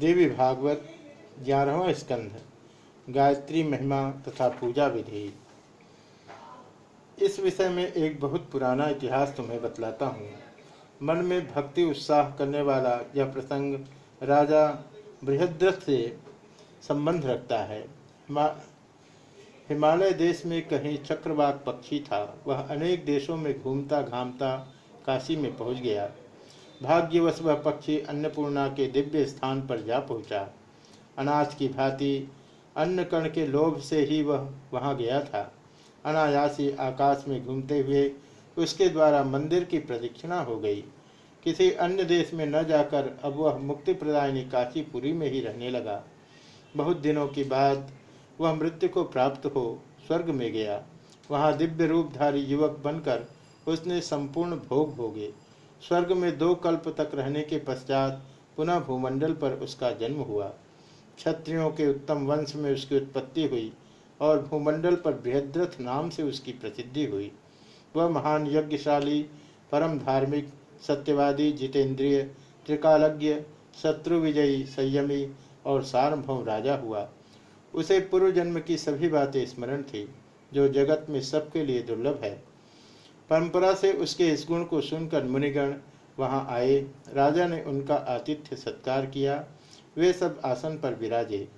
देवी भागवत ग्यारहवा स्कंध, गायत्री महिमा तथा पूजा विधि। इस विषय में एक बहुत पुराना इतिहास तुम्हें बतलाता हूँ। मन में भक्ति उत्साह करने वाला यह प्रसंग राजा बृहद्रथ से संबंध रखता है। हिमा- हिमालय देश में कहीं चक्रवात पक्षी था, वह अनेक देशों में घूमता घामता काशी में पहुँच गया। भाग्यवश वह पक्षी अन्नपूर्णा के दिव्य स्थान पर जा पहुँचा। अनाज की भांति अन्न कण के लोभ से ही वह वहाँ गया था। अनायासी आकाश में घूमते हुए उसके द्वारा मंदिर की प्रदक्षिणा हो गई। किसी अन्य देश में न जाकर अब वह मुक्ति प्रदायनी काशीपुरी में ही रहने लगा। बहुत दिनों की बाद वह मृत्यु को प्राप्त हो स्वर्ग में गया। वहाँ दिव्य रूपधारी युवक बनकर उसने संपूर्ण भोग भोगे। स्वर्ग में दो कल्प तक रहने के पश्चात पुनः भूमंडल पर उसका जन्म हुआ। क्षत्रियों के उत्तम वंश में उसकी उत्पत्ति हुई और भूमंडल पर बृहद्रथ नाम से उसकी प्रसिद्धि हुई। वह महान यज्ञशाली, परम धार्मिक, सत्यवादी, जितेंद्रिय, त्रिकालज्ञ, शत्रु विजयी, संयमी और सार्वभौम राजा हुआ। उसे पूर्व जन्म की सभी बातें स्मरण थी, जो जगत में सबके लिए दुर्लभ है। परंपरा से उसके इस गुण को सुनकर मुनिगण वहाँ आए। राजा ने उनका आतिथ्य सत्कार किया। वे सब आसन पर विराजे।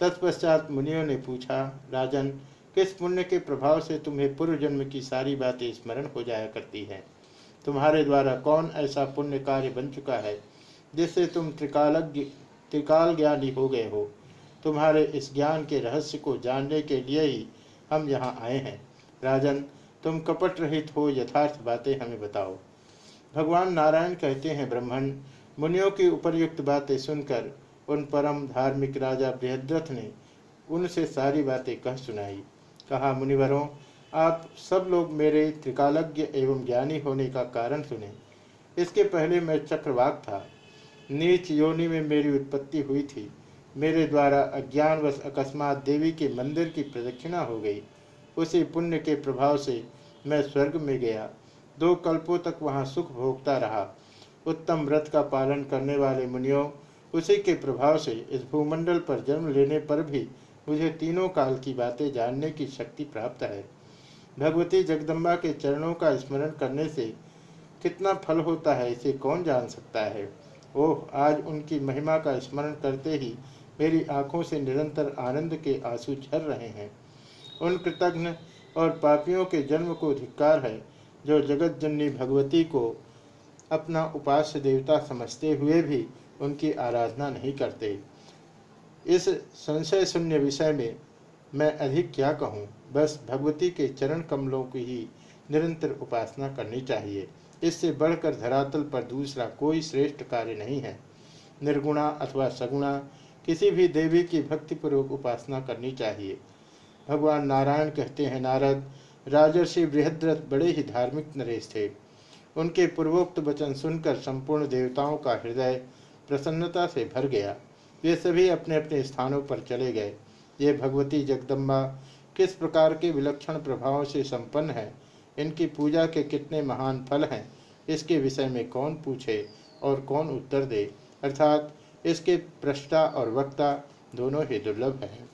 तत्पश्चात मुनियों ने पूछा, राजन, किस पुण्य के प्रभाव से तुम्हें पूर्व जन्म की सारी बातें स्मरण हो जाया करती हैं? तुम्हारे द्वारा कौन ऐसा पुण्य कार्य बन चुका है, जिससे तुम त्रिकालज्ञ त्रिकाल ज्ञानी हो गए हो? तुम्हारे इस ज्ञान के रहस्य को जानने के लिए ही हम यहाँ आए हैं। राजन तुम कपट रहित हो, यथार्थ बातें हमें बताओ। भगवान नारायण कहते हैं ब्राह्मण मुनियों की उपरयुक्त बातें सुनकर उन परम धार्मिक राजा बृहद्रथ ने उनसे सारी बातें कह सुनाई। कहा, मुनिवरों, आप सब लोग मेरे त्रिकालज्ञ एवं ज्ञानी होने का कारण सुने। इसके पहले मैं चक्रवाक था। नीच योनि में मेरी उत्पत्ति हुई थी। मेरे द्वारा अज्ञानवश अकस्मात देवी के मंदिर की प्रदक्षिणा हो गई। उसी पुण्य के प्रभाव से मैं स्वर्ग में गया। दो कल्पों तक वहाँ सुख भोगता रहा। उत्तम व्रत का पालन करने वाले मुनियों, उसी के प्रभाव से इस भूमंडल पर जन्म लेने पर भी मुझे तीनों काल की बातें जानने की शक्ति प्राप्त है। भगवती जगदम्बा के चरणों का स्मरण करने से कितना फल होता है इसे कौन जान सकता है? ओह, आज उनकी महिमा का स्मरण करते ही मेरी आँखों से निरंतर आनंद के आँसू झर रहे हैं। उन कृतघ्न और पापियों के जन्म को धिक्कार है, जो जगत जननी भगवती को अपना उपास्य देवता समझते हुए भी उनकी आराधना नहीं करते। इस संशय शून्य विषय में मैं अधिक क्या कहूँ? बस भगवती के चरण कमलों की ही निरंतर उपासना करनी चाहिए। इससे बढ़कर धरातल पर दूसरा कोई श्रेष्ठ कार्य नहीं है। निर्गुणा अथवा सगुणा किसी भी देवी की भक्तिपूर्वक उपासना करनी चाहिए। भगवान नारायण कहते हैं, नारद, राजर्षि बृहद्रथ बड़े ही धार्मिक नरेश थे। उनके पूर्वोक्त वचन सुनकर संपूर्ण देवताओं का हृदय प्रसन्नता से भर गया। वे सभी अपने अपने स्थानों पर चले गए। ये भगवती जगदम्बा किस प्रकार के विलक्षण प्रभावों से संपन्न है? इनकी पूजा के कितने महान फल हैं? इसके विषय में कौन पूछे और कौन उत्तर दे? अर्थात इसके पृष्ठा और वक्ता दोनों ही दुर्लभ हैं।